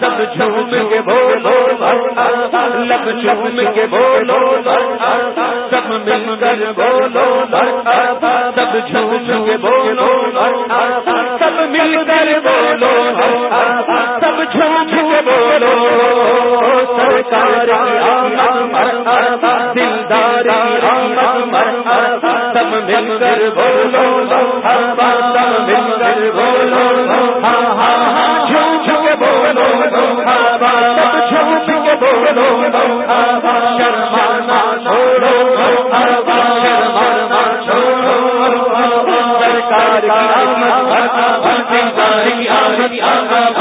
سب جھوم کے بولو لب جھوم کے بولو سب مل کر بولو سب جھوم کے بولو سب مل کر بولو تم مل کر بولو لو تم مل کر بولو لو ہاں ہاں ہاں جھوم جھوم کے بولو لو تم جھوم جھوم کے بولو لو آگا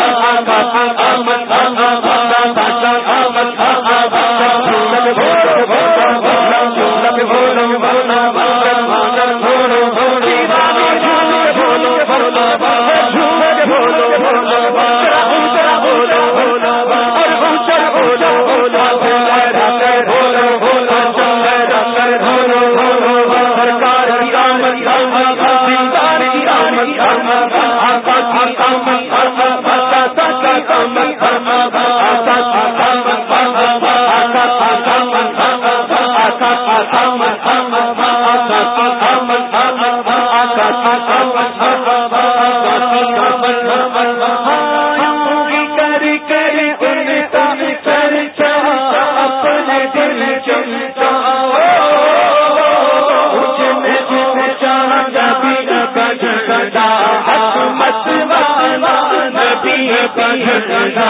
پٹھ گدا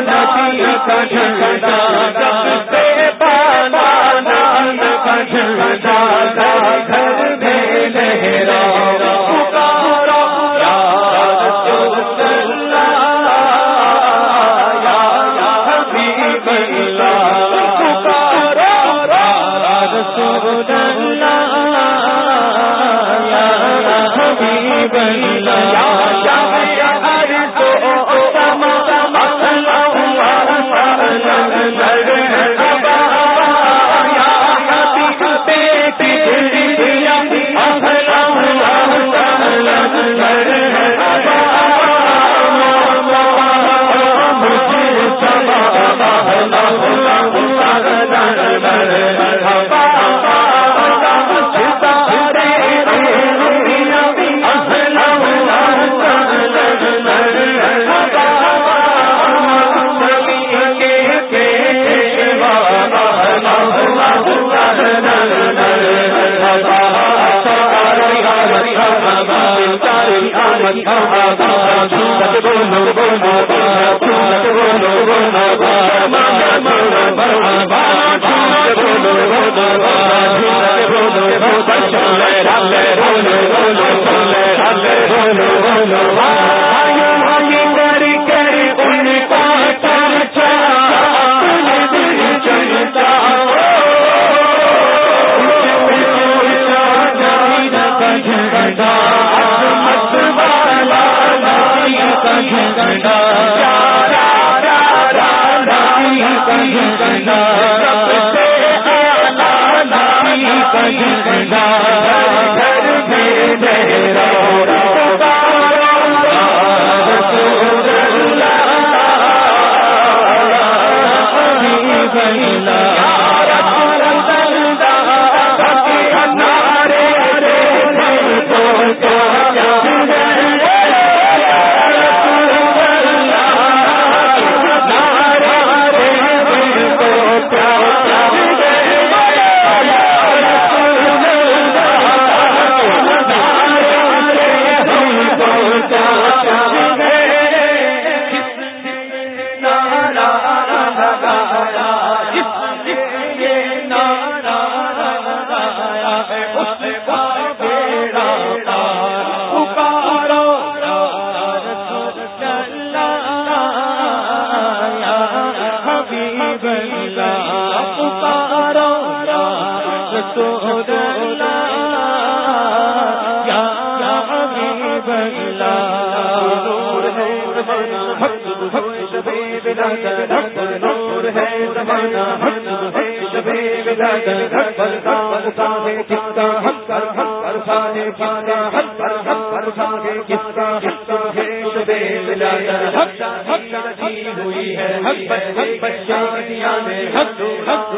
نتی پٹھ گدا مت لا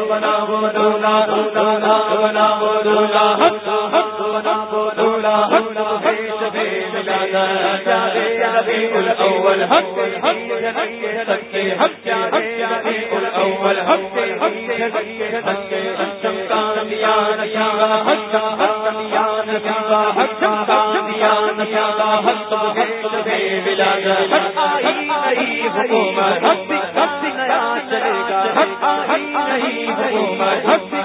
بنا بولا بولا بولا بولا الاول حق حق حق الاول حق حق حق حق حق حکومت حق حق نیا چلے گا حق حکومت حق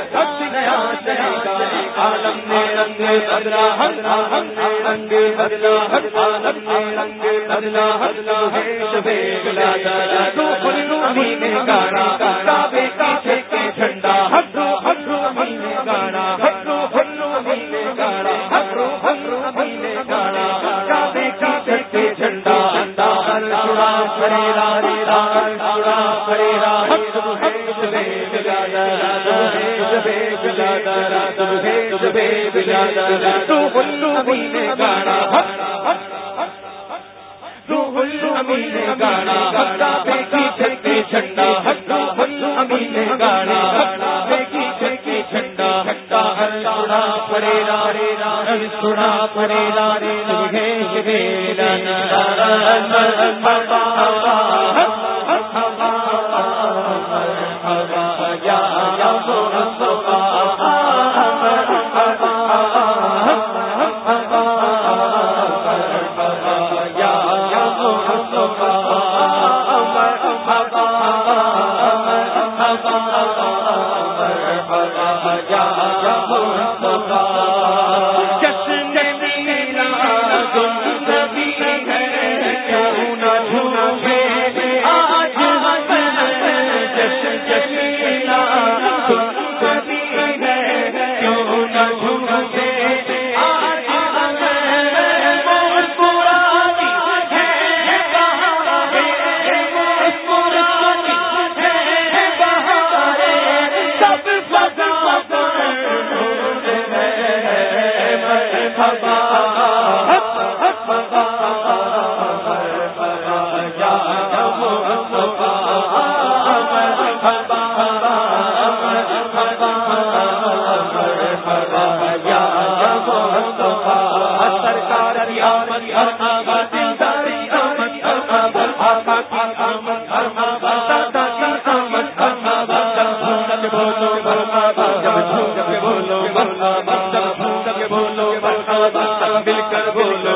نے بدلا ہلنا ہم نے رنگ بدلا ہر عالم نے بدلا ہے نے گانا کعبے کا کے جھنڈا ہٹو ہٹو گانا سونا پڑے رارے رار سونا مل کر بولو۔